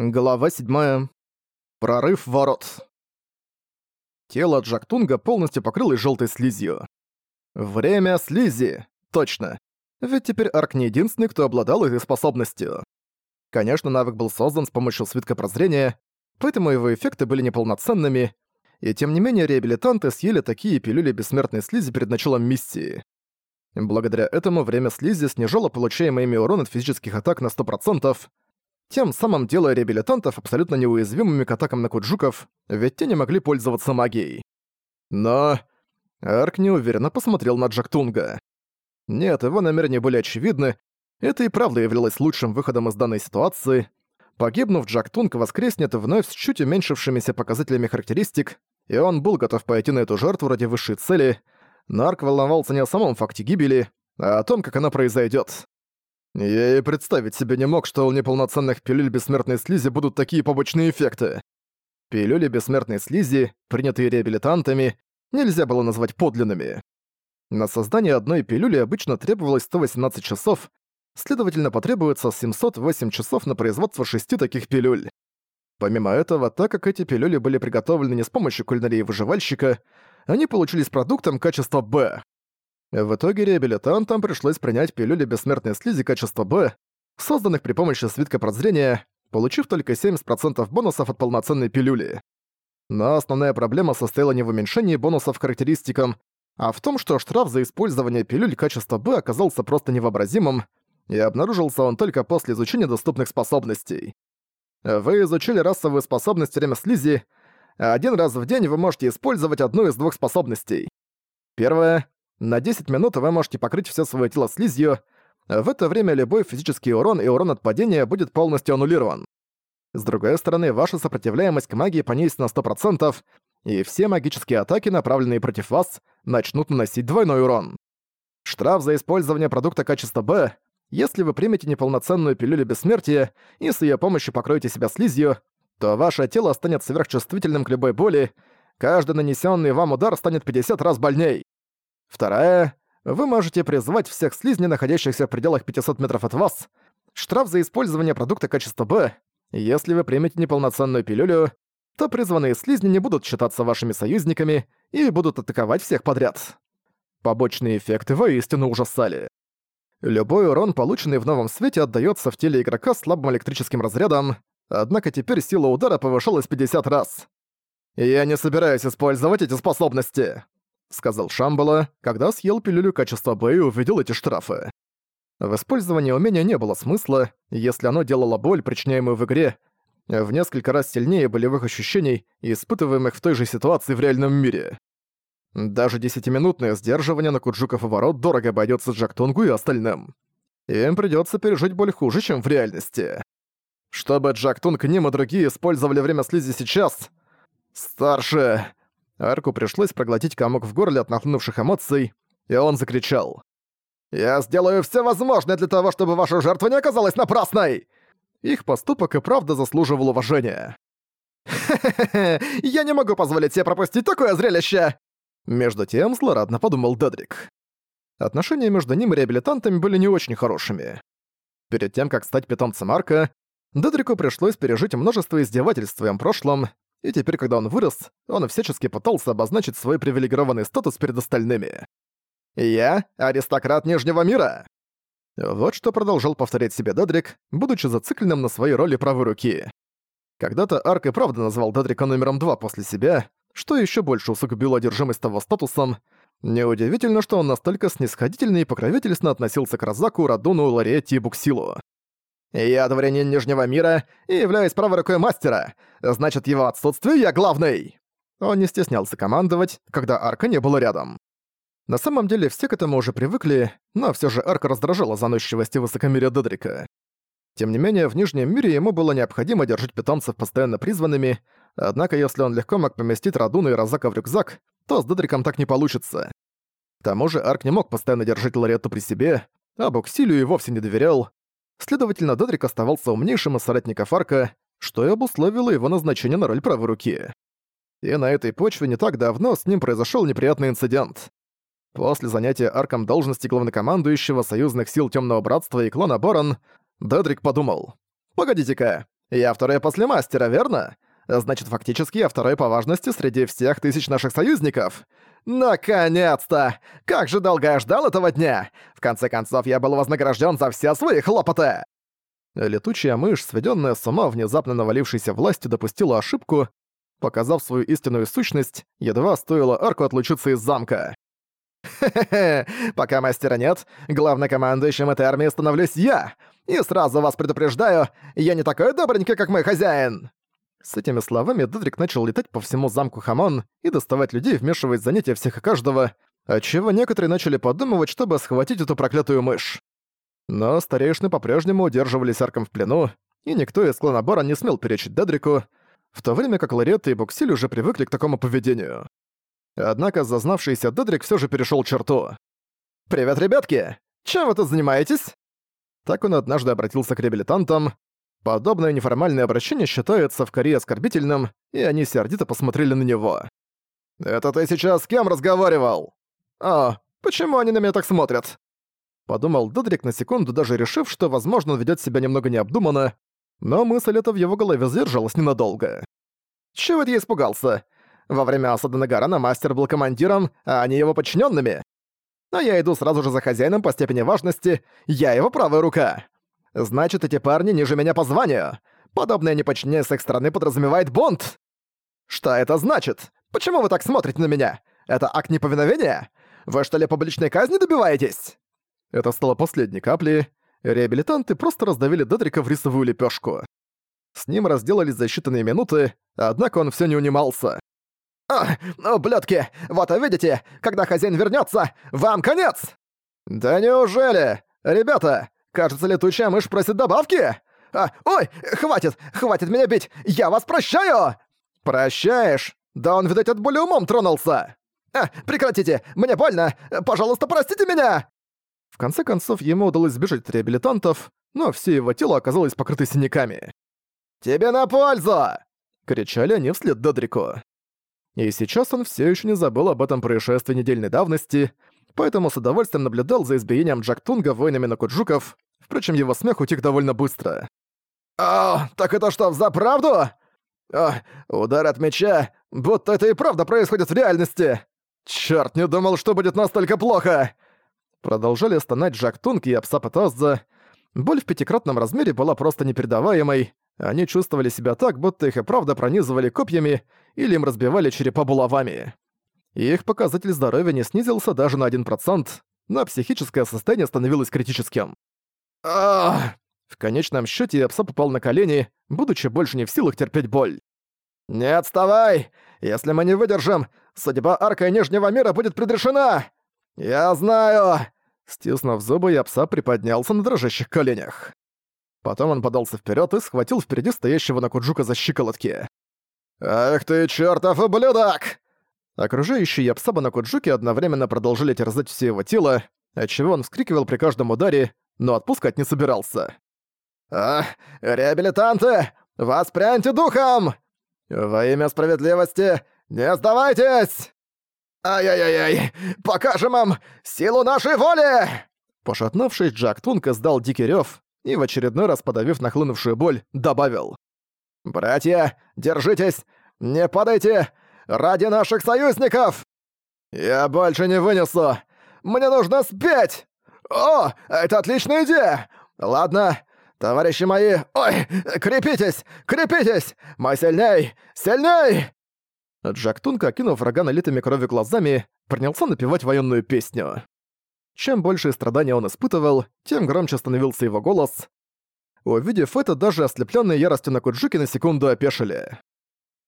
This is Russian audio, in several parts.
Глава 7. Прорыв ворот. Тело Джактунга полностью покрылось желтой слизью. Время слизи. Точно. Ведь теперь Арк не единственный, кто обладал этой способностью. Конечно, навык был создан с помощью свитка прозрения, поэтому его эффекты были неполноценными, и тем не менее реабилитанты съели такие пилюли бессмертной слизи перед началом миссии. Благодаря этому время слизи снижало получаемый ими урон от физических атак на 100%, тем самым делая реабилитантов абсолютно неуязвимыми к атакам на куджуков, ведь те не могли пользоваться магией. Но... Арк неуверенно посмотрел на Джактунга. Нет, его намерения были очевидны, это и правда являлось лучшим выходом из данной ситуации. Погибнув, Джактунг воскреснет вновь с чуть уменьшившимися показателями характеристик, и он был готов пойти на эту жертву ради высшей цели, но Арк волновался не о самом факте гибели, а о том, как она произойдет. Я и представить себе не мог, что у неполноценных пилюль бессмертной слизи будут такие побочные эффекты. Пилюли бессмертной слизи, принятые реабилитантами, нельзя было назвать подлинными. На создание одной пилюли обычно требовалось 118 часов, следовательно, потребуется 708 часов на производство шести таких пилюль. Помимо этого, так как эти пилюли были приготовлены не с помощью кулинарии выживальщика, они получились продуктом качества «Б». В итоге реабилитантам пришлось принять пилюли бессмертной слизи качества Б, созданных при помощи свитка прозрения, получив только 70% бонусов от полноценной пилюли. Но основная проблема состояла не в уменьшении бонусов характеристикам, а в том, что штраф за использование пилюль качества Б оказался просто невообразимым, и обнаружился он только после изучения доступных способностей. Вы изучили расовую способность время слизи, а один раз в день вы можете использовать одну из двух способностей. Первое на 10 минут вы можете покрыть все свое тело слизью, в это время любой физический урон и урон от падения будет полностью аннулирован. С другой стороны, ваша сопротивляемость к магии понизится на 100%, и все магические атаки, направленные против вас, начнут наносить двойной урон. Штраф за использование продукта качества Б. Если вы примете неполноценную пилюлю бессмертия и с ее помощью покроете себя слизью, то ваше тело станет сверхчувствительным к любой боли, каждый нанесенный вам удар станет 50 раз больней. Вторая. Вы можете призвать всех слизней, находящихся в пределах 500 метров от вас. Штраф за использование продукта качества Б. Если вы примете неполноценную пилюлю, то призванные слизни не будут считаться вашими союзниками и будут атаковать всех подряд. Побочные эффекты воистину ужасали. Любой урон, полученный в новом свете, отдаётся в теле игрока слабым электрическим разрядом, однако теперь сила удара повышалась 50 раз. «Я не собираюсь использовать эти способности», — сказал Шамбала, когда съел пилюлю качества Б и увидел эти штрафы. В использовании умения не было смысла, если оно делало боль, причиняемую в игре, в несколько раз сильнее болевых ощущений, испытываемых в той же ситуации в реальном мире. Даже десятиминутное сдерживание на Куджуков и ворот дорого обойдется Джактунгу и остальным. Им придется пережить боль хуже, чем в реальности. Чтобы Джактунг, Ним и другие использовали время слизи сейчас... Старше... Арку пришлось проглотить комок в горле от нахлынувших эмоций, и он закричал. «Я сделаю все возможное для того, чтобы ваша жертва не оказалась напрасной!» Их поступок и правда заслуживал уважения. «Хе-хе-хе, я не могу позволить себе пропустить такое зрелище!» Между тем злорадно подумал Дедрик. Отношения между ним и реабилитантами были не очень хорошими. Перед тем, как стать питомцем Арка, Дедрику пришлось пережить множество издевательств в своем прошлом, и теперь, когда он вырос, он всячески пытался обозначить свой привилегированный статус перед остальными. «Я — аристократ Нижнего мира!» Вот что продолжал повторять себе Дедрик, будучи зацикленным на своей роли правой руки. Когда-то Арк и правда назвал Дедрика номером два после себя, что еще больше усугубило одержимость того статусом. Неудивительно, что он настолько снисходительно и покровительственно относился к Розаку, Радуну, Лариетти и Буксилу. Я дворянин Нижнего мира и являюсь правой рукой мастера. Значит, его отсутствие я главный!» Он не стеснялся командовать, когда Арка не было рядом. На самом деле все к этому уже привыкли, но все же Арка раздражала заносчивость и высокомерие Дедрика. Тем не менее, в Нижнем мире ему было необходимо держать питомцев постоянно призванными, однако если он легко мог поместить Радуна и Розака в рюкзак, то с Дедриком так не получится. К тому же Арк не мог постоянно держать Ларетту при себе, а Буксилию и вовсе не доверял, Следовательно, Додрик оставался умнейшим из соратников Арка, что и обусловило его назначение на роль правой руки. И на этой почве не так давно с ним произошел неприятный инцидент. После занятия Арком должности главнокомандующего союзных сил Темного Братства и клана Борон, Дедрик подумал. «Погодите-ка, Я второй после мастера, верно? Значит, фактически я второй по важности среди всех тысяч наших союзников. Наконец-то! Как же долго я ждал этого дня! В конце концов, я был вознагражден за все свои хлопоты!» Летучая мышь, сведенная с ума внезапно навалившейся властью, допустила ошибку, показав свою истинную сущность, едва стоило арку отлучиться из замка. «Хе-хе-хе, пока мастера нет, главнокомандующим этой армии становлюсь я! И сразу вас предупреждаю, я не такой добренький, как мой хозяин!» С этими словами Дедрик начал летать по всему замку Хамон и доставать людей, вмешиваясь в занятия всех и каждого, отчего некоторые начали подумывать, чтобы схватить эту проклятую мышь. Но старейшины по-прежнему удерживались арком в плену, и никто из клана Бора не смел перечить Дедрику, в то время как Лоретта и Буксиль уже привыкли к такому поведению. Однако зазнавшийся Дедрик все же перешел черту. «Привет, ребятки! Чем вы тут занимаетесь?» Так он однажды обратился к реабилитантам. Подобное неформальное обращение считается в Корее оскорбительным, и они сердито посмотрели на него. «Это ты сейчас с кем разговаривал?» «А, почему они на меня так смотрят?» Подумал Додрик на секунду, даже решив, что, возможно, он ведёт себя немного необдуманно, но мысль эта в его голове задержалась ненадолго. Чего ты испугался? Во время осады Нагарана мастер был командиром, а они его подчиненными. А я иду сразу же за хозяином по степени важности, я его правая рука. Значит, эти парни ниже меня по званию. Подобное неподчинение с их стороны подразумевает бунт. Что это значит? Почему вы так смотрите на меня? Это акт неповиновения? Вы что ли публичной казни добиваетесь? Это стало последней каплей. Реабилитанты просто раздавили Дедрика в рисовую лепешку. С ним разделались за считанные минуты, однако он все не унимался. «А, ну, блядки, вот видите, когда хозяин вернется, вам конец!» «Да неужели? Ребята, кажется, летучая мышь просит добавки!» «А, ой, хватит, хватит меня бить, я вас прощаю!» «Прощаешь? Да он, видать, от боли умом тронулся!» «А, прекратите, мне больно, пожалуйста, простите меня!» В конце концов, ему удалось сбежать от реабилитантов, но все его тело оказалось покрыто синяками. «Тебе на пользу!» — кричали они вслед Додрику. И сейчас он все еще не забыл об этом происшествии недельной давности, поэтому с удовольствием наблюдал за избиением Джактунга воинами Накуджуков, впрочем, его смех утек довольно быстро. «О, так это что, за правду? О, удар от меча, будто это и правда происходит в реальности! Чёрт, не думал, что будет настолько плохо!» Продолжали стонать Джактунг и Апсапатазза. Боль в пятикратном размере была просто непередаваемой, они чувствовали себя так, будто их и правда пронизывали копьями или им разбивали черепа булавами. Их показатель здоровья не снизился даже на 1%, но психическое состояние становилось критическим. Ах! В конечном счете Апса попал на колени, будучи больше не в силах терпеть боль. «Не отставай! Если мы не выдержим, судьба арка Нижнего мира будет предрешена! Я знаю!» Стиснув зубы, Япса приподнялся на дрожащих коленях. Потом он подался вперед и схватил впереди стоящего Накуджука за щиколотки. «Ах ты, чертов ублюдок!» Окружающие Япсаба Накуджуки одновременно продолжили терзать все его тело, отчего он вскрикивал при каждом ударе, но отпускать не собирался. «Ах, реабилитанты! Воспряньте духом! Во имя справедливости не сдавайтесь! Ай-яй-яй-яй! Покажем им силу нашей воли!» Пошатнувшись, Джак Тунка сдал дикий рёв, и в очередной раз подавив нахлынувшую боль, добавил. «Братья, держитесь! Не падайте! Ради наших союзников! Я больше не вынесу! Мне нужно спеть! О, это отличная идея! Ладно, товарищи мои, ой, крепитесь, крепитесь! Мы сильней, сильней!» Джак Тунка, окинув врага налитыми кровью глазами, принялся напевать военную песню. Чем больше страдания он испытывал, тем громче становился его голос. Увидев это, даже ослеплённые яростью на Куджуки на секунду опешили.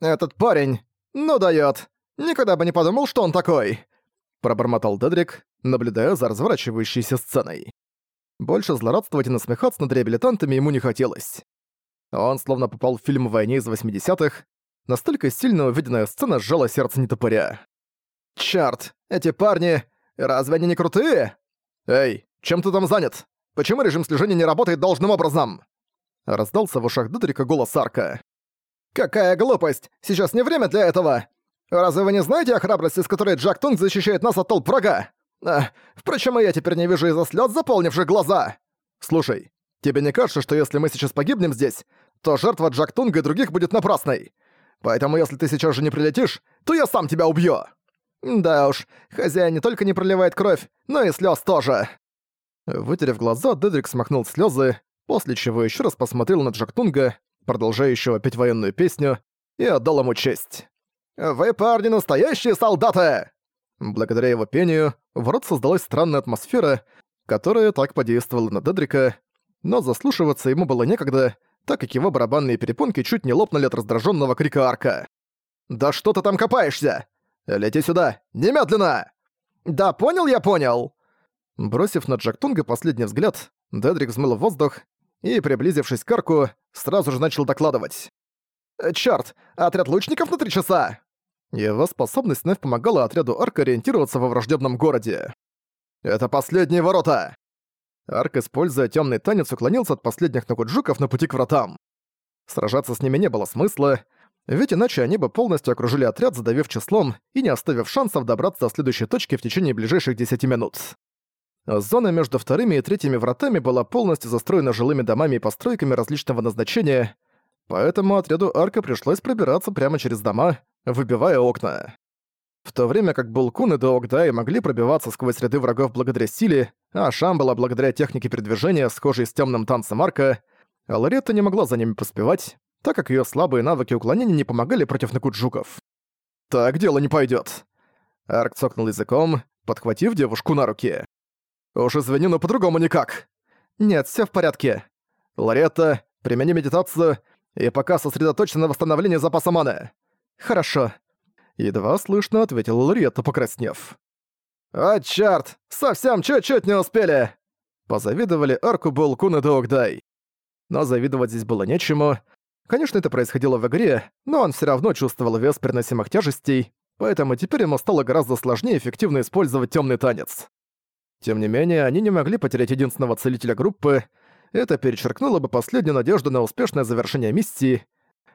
«Этот парень, ну даёт! Никогда бы не подумал, что он такой!» Пробормотал Дедрик, наблюдая за разворачивающейся сценой. Больше злорадствовать и насмехаться над реабилитантами ему не хотелось. Он словно попал в фильм войне из 80-х. Настолько сильно увиденная сцена сжала сердце нетопыря. «Чёрт, эти парни... Разве они не крутые? Эй, чем ты там занят? Почему режим слежения не работает должным образом?» Раздался в ушах Дудрика голос Арка. «Какая глупость! Сейчас не время для этого! Разве вы не знаете о храбрости, с которой Джак Тунг защищает нас от толп врага? А, впрочем, я теперь не вижу из-за слёз, заполнивших глаза! Слушай, Тебе не кажется, что если мы сейчас погибнем здесь, то жертва Джактунга и других будет напрасной? Поэтому если ты сейчас же не прилетишь, то я сам тебя убью!» «Да уж, хозяин не только не проливает кровь, но и слез тоже!» Вытерев глаза, Дедрик смахнул слезы, после чего еще раз посмотрел на Джактунга, продолжающего петь военную песню, и отдал ему честь. «Вы, парни, настоящие солдаты!» Благодаря его пению, в рот создалась странная атмосфера, которая так подействовала на Дедрика, но заслушиваться ему было некогда, так как его барабанные перепонки чуть не лопнули от раздраженного крика арка. «Да что ты там копаешься? Лети сюда! Немедленно!» «Да понял я, понял!» Бросив на Джактунга последний взгляд, Дедрик взмыл в воздух и, приблизившись к арку, сразу же начал докладывать. «Чёрт! Отряд лучников на три часа!» Его способность вновь помогала отряду Арк ориентироваться во враждебном городе. «Это последние ворота!» Арк, используя темный танец, уклонился от последних накуджуков на пути к вратам. Сражаться с ними не было смысла, ведь иначе они бы полностью окружили отряд, задавив числом и не оставив шансов добраться до следующей точки в течение ближайших 10 минут. Зона между вторыми и третьими вратами была полностью застроена жилыми домами и постройками различного назначения, поэтому отряду Арка пришлось пробираться прямо через дома, выбивая окна. В то время как Булкун и Доогдай могли пробиваться сквозь ряды врагов благодаря силе, а Шамбала благодаря технике передвижения, схожей с темным танцем Арка, Лоретта не могла за ними поспевать, так как ее слабые навыки уклонения не помогали против накуджуков. «Так дело не пойдет. Арк цокнул языком, подхватив девушку на руки. «Уж извини, но по-другому никак». «Нет, все в порядке. Лоретта, примени медитацию и пока сосредоточься на восстановлении запаса маны». «Хорошо». Едва слышно ответила Лоретта, покраснев. «О, чёрт! Совсем чуть-чуть не успели!» Позавидовали Арку Булкун и Доугдай. Но завидовать здесь было нечему. Конечно, это происходило в игре, но он все равно чувствовал вес переносимых тяжестей, поэтому теперь ему стало гораздо сложнее эффективно использовать темный танец. Тем не менее, они не могли потерять единственного целителя группы, это перечеркнуло бы последнюю надежду на успешное завершение миссии.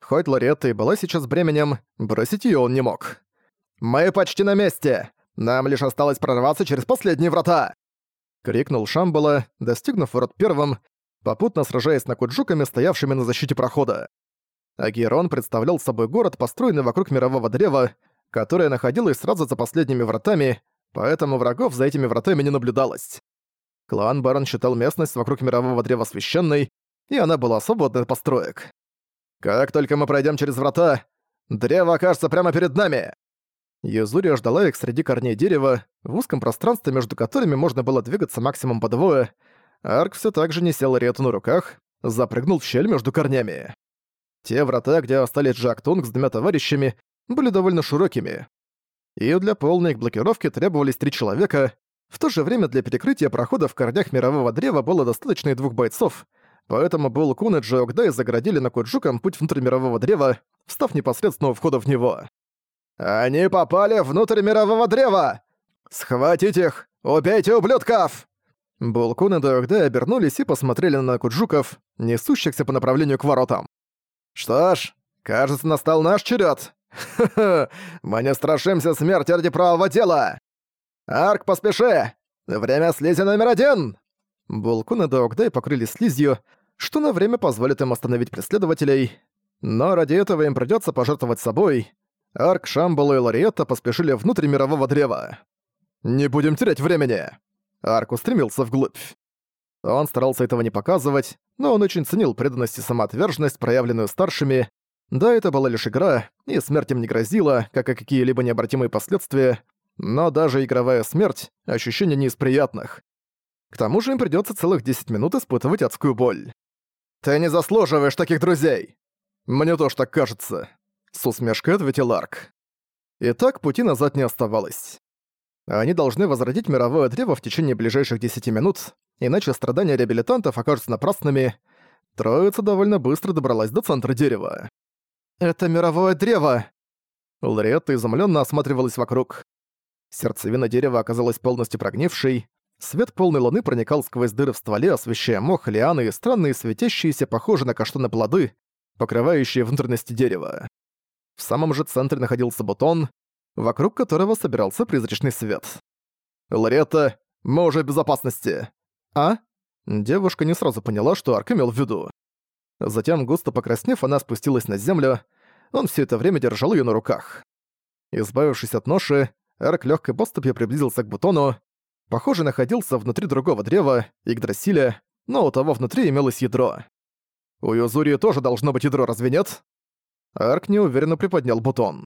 Хоть Лоретта и была сейчас бременем, бросить ее он не мог. «Мы почти на месте! Нам лишь осталось прорваться через последние врата!» Крикнул Шамбала, достигнув ворот первым, попутно сражаясь с накуджуками, стоявшими на защите прохода. Агирон представлял собой город, построенный вокруг мирового древа, которое находилось сразу за последними вратами, поэтому врагов за этими вратами не наблюдалось. Клан Барон считал местность вокруг мирового древа священной, и она была свободной от построек. «Как только мы пройдем через врата, древо окажется прямо перед нами!» Юзурия ждала их среди корней дерева, в узком пространстве, между которыми можно было двигаться максимум по двое. Арк все так же не сел Риету на руках, запрыгнул в щель между корнями. Те врата, где остались Джак Тунг с двумя товарищами, были довольно широкими. И для полной их блокировки требовались три человека. В то же время для перекрытия прохода в корнях мирового древа было достаточно и двух бойцов, поэтому Бул Кун и Джоукдай загородили на Куджукам путь внутрь мирового древа, встав непосредственно у входа в него. «Они попали внутрь мирового древа! Схватить их! Убейте ублюдков!» Булкун и Доогдай обернулись и посмотрели на Куджуков, несущихся по направлению к воротам. «Что ж, кажется, настал наш черед. Ха-ха, мы не страшимся смерти ради правого дела! Арк, поспеши! Время слизи номер один!» Булкун и Доогдай покрылись слизью, что на время позволит им остановить преследователей, но ради этого им придётся пожертвовать собой. Арк, Шамбала и Лариетта поспешили внутрь мирового древа. «Не будем терять времени!» Арк устремился вглубь. Он старался этого не показывать, но он очень ценил преданность и самоотверженность, проявленную старшими. Да, это была лишь игра, и смерть им не грозила, как и какие-либо необратимые последствия, но даже игровая смерть — ощущение не из приятных. К тому же им придётся целых 10 минут испытывать адскую боль. «Ты не заслуживаешь таких друзей!» «Мне тоже так кажется», — с усмешкой ответил Арк. Итак, пути назад не оставалось. Они должны возродить мировое древо в течение ближайших 10 минут, иначе страдания реабилитантов окажутся напрасными. Троица довольно быстро добралась до центра дерева. «Это мировое древо!» Лоретта изумленно осматривалась вокруг. Сердцевина дерева оказалась полностью прогнившей, свет полной луны проникал сквозь дыры в стволе, освещая мох, лианы и странные светящиеся, похожие на каштаны плоды, покрывающие внутренности дерева. В самом же центре находился бутон, вокруг которого собирался призрачный свет. «Лоретта, мы уже в безопасности!» «А?» Девушка не сразу поняла, что Арк имел в виду. Затем, густо покраснев, она спустилась на землю. Он все это время держал ее на руках. Избавившись от ноши, Арк легкой поступью приблизился к бутону. Похоже, находился внутри другого древа, Игдрасиля, но у того внутри имелось ядро. У Юзурии тоже должно быть ядро, разве нет? Арк неуверенно приподнял бутон.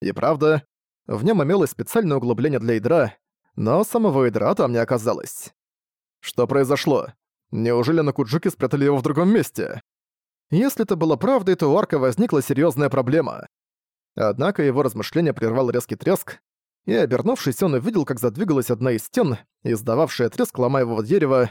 И правда, в нем имелось специальное углубление для ядра, но самого ядра там не оказалось. Что произошло? Неужели на Куджуке спрятали его в другом месте? Если это было правдой, то у Арка возникла серьезная проблема. Однако его размышления прервал резкий треск, и, обернувшись, он увидел, как задвигалась одна из стен, издававшая треск ломаемого дерева.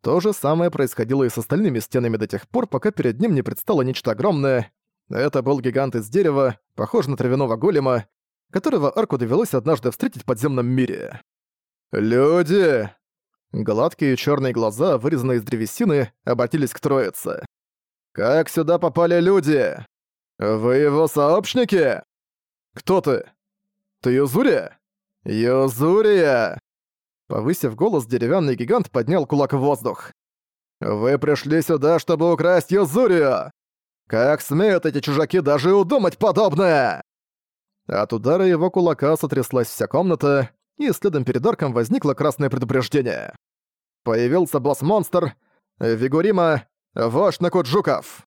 То же самое происходило и с остальными стенами до тех пор, пока перед ним не предстало нечто огромное. Это был гигант из дерева, похожий на травяного голема, которого Арку довелось однажды встретить в подземном мире. «Люди!» Гладкие черные глаза, вырезанные из древесины, обратились к троице. «Как сюда попали люди? Вы его сообщники? Кто ты? Ты Юзурия? Юзурия!» Повысив голос, деревянный гигант поднял кулак в воздух. «Вы пришли сюда, чтобы украсть Юзурию! Как смеют эти чужаки даже удумать подобное!» От удара его кулака сотряслась вся комната, и следом перед арком возникло красное предупреждение. Появился босс-монстр, Вигурима, вождь Накуджуков.